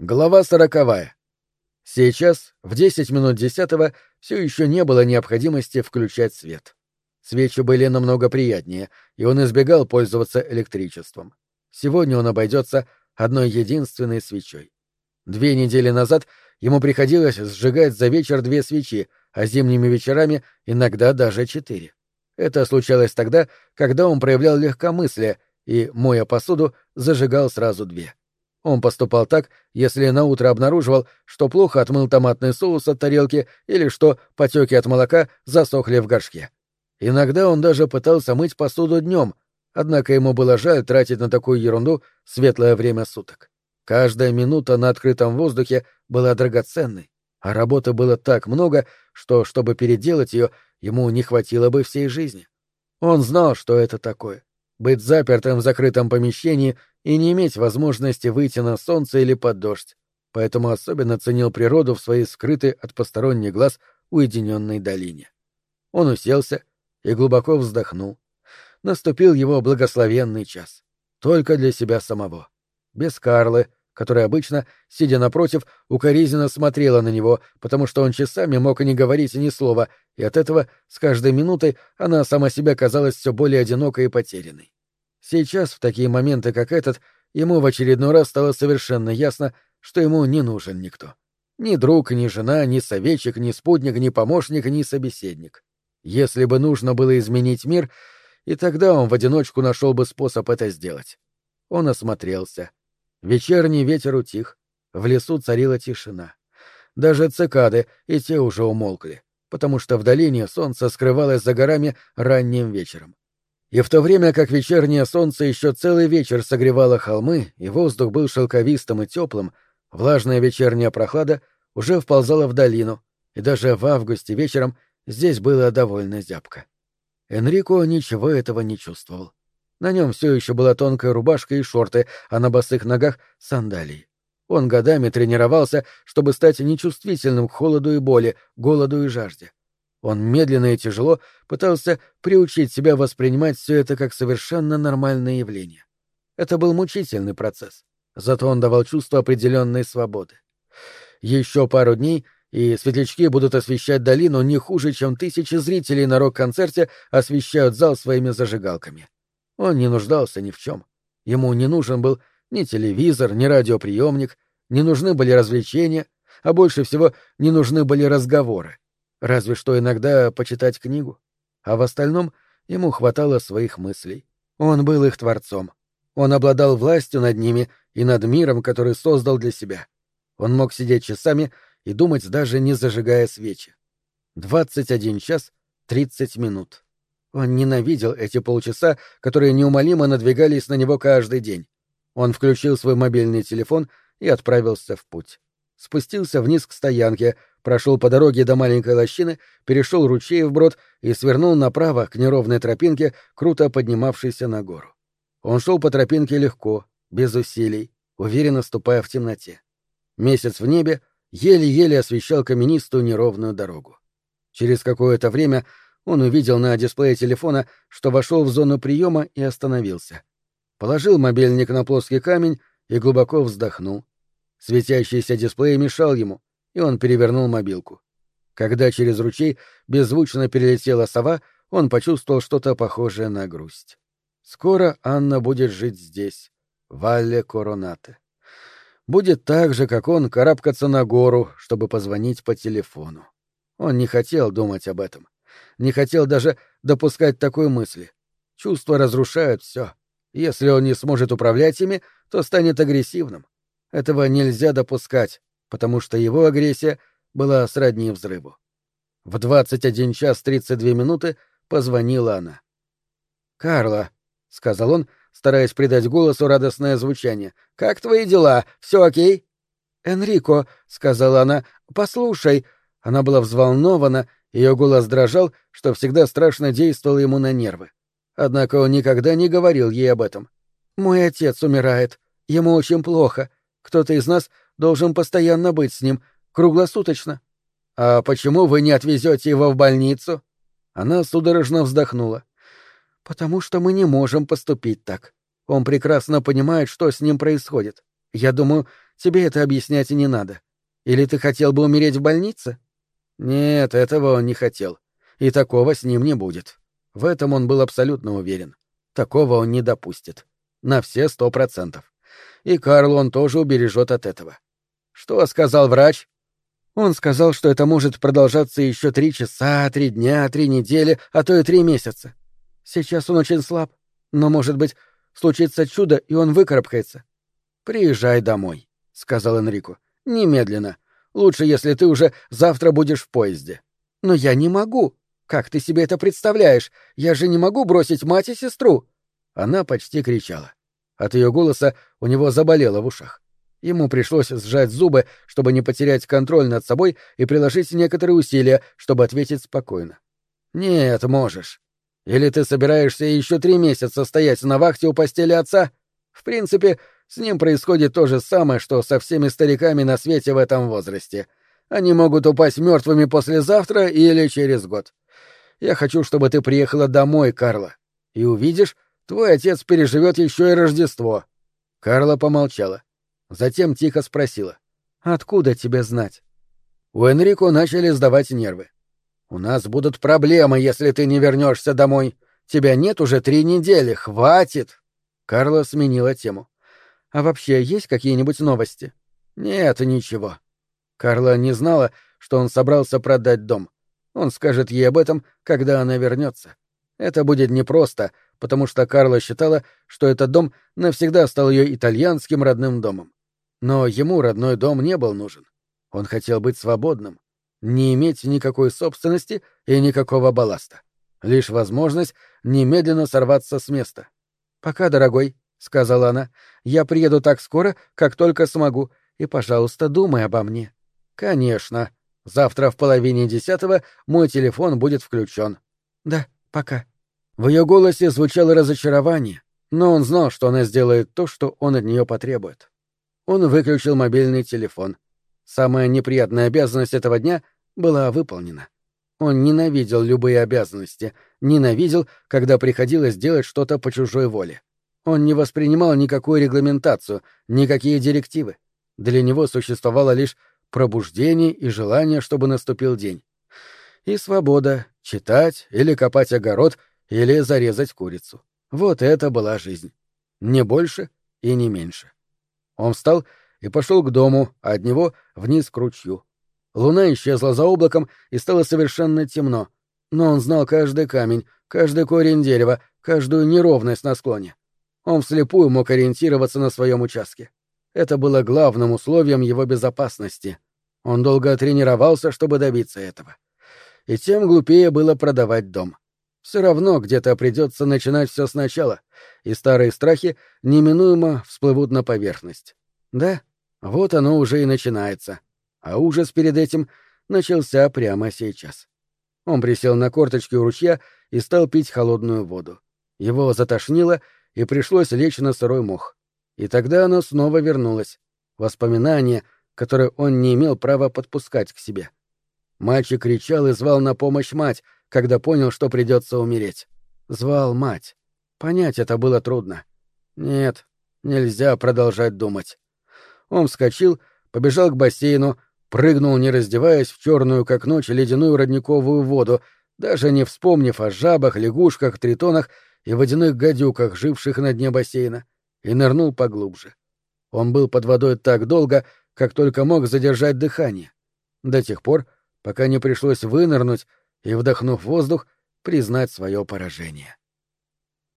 Глава сороковая. Сейчас, в десять минут десятого, все еще не было необходимости включать свет. Свечи были намного приятнее, и он избегал пользоваться электричеством. Сегодня он обойдется одной единственной свечой. Две недели назад ему приходилось сжигать за вечер две свечи, а зимними вечерами иногда даже четыре. Это случалось тогда, когда он проявлял легкомыслие и, моя посуду, зажигал сразу две. Он поступал так, если наутро обнаруживал, что плохо отмыл томатный соус от тарелки или что потеки от молока засохли в горшке. Иногда он даже пытался мыть посуду днем, однако ему было жаль тратить на такую ерунду светлое время суток. Каждая минута на открытом воздухе была драгоценной, а работы было так много, что, чтобы переделать ее, ему не хватило бы всей жизни. Он знал, что это такое — быть запертым в закрытом помещении и не иметь возможности выйти на солнце или под дождь, поэтому особенно ценил природу в своей скрытой от посторонних глаз уединенной долине. Он уселся и глубоко вздохнул. Наступил его благословенный час. Только для себя самого. Без Карлы, которая обычно, сидя напротив, укоризненно смотрела на него, потому что он часами мог и не говорить ни слова, и от этого с каждой минутой она сама себя казалась все более одинокой и потерянной. Сейчас, в такие моменты, как этот, ему в очередной раз стало совершенно ясно, что ему не нужен никто. Ни друг, ни жена, ни советчик, ни спутник, ни помощник, ни собеседник. Если бы нужно было изменить мир, и тогда он в одиночку нашел бы способ это сделать. Он осмотрелся. Вечерний ветер утих, в лесу царила тишина. Даже цикады и те уже умолкли, потому что в долине солнце скрывалось за горами ранним вечером. И в то время как вечернее солнце еще целый вечер согревало холмы, и воздух был шелковистым и теплым, влажная вечерняя прохлада уже вползала в долину, и даже в августе вечером здесь было довольно зябко. Энрико ничего этого не чувствовал. На нем все еще была тонкая рубашка и шорты, а на босых ногах — сандалии. Он годами тренировался, чтобы стать нечувствительным к холоду и боли, голоду и жажде. Он медленно и тяжело пытался приучить себя воспринимать все это как совершенно нормальное явление. Это был мучительный процесс, зато он давал чувство определенной свободы. Еще пару дней, и светлячки будут освещать долину не хуже, чем тысячи зрителей на рок-концерте освещают зал своими зажигалками. Он не нуждался ни в чем. Ему не нужен был ни телевизор, ни радиоприемник, не нужны были развлечения, а больше всего не нужны были разговоры. Разве что иногда почитать книгу. А в остальном ему хватало своих мыслей. Он был их творцом. Он обладал властью над ними и над миром, который создал для себя. Он мог сидеть часами и думать, даже не зажигая свечи. Двадцать один час тридцать минут. Он ненавидел эти полчаса, которые неумолимо надвигались на него каждый день. Он включил свой мобильный телефон и отправился в путь. Спустился вниз к стоянке, прошел по дороге до маленькой лощины, перешел ручей вброд и свернул направо к неровной тропинке, круто поднимавшейся на гору. Он шел по тропинке легко, без усилий, уверенно ступая в темноте. Месяц в небе еле-еле освещал каменистую неровную дорогу. Через какое-то время он увидел на дисплее телефона, что вошел в зону приема и остановился. Положил мобильник на плоский камень и глубоко вздохнул. Светящийся дисплей мешал ему, и он перевернул мобилку. Когда через ручей беззвучно перелетела сова, он почувствовал что-то похожее на грусть. Скоро Анна будет жить здесь, в Алле Коронате. Будет так же, как он, карабкаться на гору, чтобы позвонить по телефону. Он не хотел думать об этом. Не хотел даже допускать такой мысли. Чувства разрушают все. Если он не сможет управлять ими, то станет агрессивным. Этого нельзя допускать потому что его агрессия была сродни взрыву. В 21 час 32 минуты позвонила она. «Карла», — сказал он, стараясь придать голосу радостное звучание, — «как твои дела? Все окей?» «Энрико», — сказала она, — «послушай». Она была взволнована, ее голос дрожал, что всегда страшно действовало ему на нервы. Однако он никогда не говорил ей об этом. «Мой отец умирает. Ему очень плохо. Кто-то из нас должен постоянно быть с ним, круглосуточно. А почему вы не отвезете его в больницу? Она судорожно вздохнула. Потому что мы не можем поступить так. Он прекрасно понимает, что с ним происходит. Я думаю, тебе это объяснять и не надо. Или ты хотел бы умереть в больнице? Нет, этого он не хотел. И такого с ним не будет. В этом он был абсолютно уверен. Такого он не допустит. На все сто процентов. И Карл он тоже убережет от этого. Что сказал врач? Он сказал, что это может продолжаться еще три часа, три дня, три недели, а то и три месяца. Сейчас он очень слаб, но, может быть, случится чудо, и он выкарабкается. «Приезжай домой», — сказал Энрико. «Немедленно. Лучше, если ты уже завтра будешь в поезде». «Но я не могу. Как ты себе это представляешь? Я же не могу бросить мать и сестру». Она почти кричала. От ее голоса у него заболело в ушах. Ему пришлось сжать зубы, чтобы не потерять контроль над собой и приложить некоторые усилия, чтобы ответить спокойно. «Нет, можешь. Или ты собираешься еще три месяца стоять на вахте у постели отца? В принципе, с ним происходит то же самое, что со всеми стариками на свете в этом возрасте. Они могут упасть мертвыми послезавтра или через год. Я хочу, чтобы ты приехала домой, Карла. И увидишь, твой отец переживет еще и Рождество. Карла помолчала. Затем тихо спросила. «Откуда тебе знать?» У Энрико начали сдавать нервы. «У нас будут проблемы, если ты не вернешься домой. Тебя нет уже три недели, хватит!» Карла сменила тему. «А вообще есть какие-нибудь новости?» «Нет, ничего». Карла не знала, что он собрался продать дом. Он скажет ей об этом, когда она вернется. Это будет непросто, потому что Карла считала, что этот дом навсегда стал ее итальянским родным домом. Но ему родной дом не был нужен. Он хотел быть свободным, не иметь никакой собственности и никакого балласта. Лишь возможность немедленно сорваться с места. «Пока, дорогой», — сказала она, — «я приеду так скоро, как только смогу, и, пожалуйста, думай обо мне». «Конечно. Завтра в половине десятого мой телефон будет включен». «Да, пока». В ее голосе звучало разочарование, но он знал, что она сделает то, что он от нее потребует. Он выключил мобильный телефон. Самая неприятная обязанность этого дня была выполнена. Он ненавидел любые обязанности, ненавидел, когда приходилось делать что-то по чужой воле. Он не воспринимал никакую регламентацию, никакие директивы. Для него существовало лишь пробуждение и желание, чтобы наступил день. И свобода — читать или копать огород или зарезать курицу. Вот это была жизнь. Не больше и не меньше. Он встал и пошел к дому, а от него вниз к ручью. Луна исчезла за облаком, и стало совершенно темно. Но он знал каждый камень, каждый корень дерева, каждую неровность на склоне. Он вслепую мог ориентироваться на своем участке. Это было главным условием его безопасности. Он долго тренировался, чтобы добиться этого. И тем глупее было продавать дом. Все равно где-то придется начинать все сначала, и старые страхи неминуемо всплывут на поверхность. Да, вот оно уже и начинается. А ужас перед этим начался прямо сейчас. Он присел на корточки у ручья и стал пить холодную воду. Его затошнило, и пришлось лечь на сырой мох. И тогда оно снова вернулось. Воспоминание, которое он не имел права подпускать к себе. Мальчик кричал и звал на помощь мать, когда понял, что придется умереть. Звал мать. Понять это было трудно. Нет, нельзя продолжать думать. Он вскочил, побежал к бассейну, прыгнул, не раздеваясь, в черную, как ночь, ледяную родниковую воду, даже не вспомнив о жабах, лягушках, тритонах и водяных гадюках, живших на дне бассейна, и нырнул поглубже. Он был под водой так долго, как только мог задержать дыхание. До тех пор, пока не пришлось вынырнуть и, вдохнув воздух, признать свое поражение.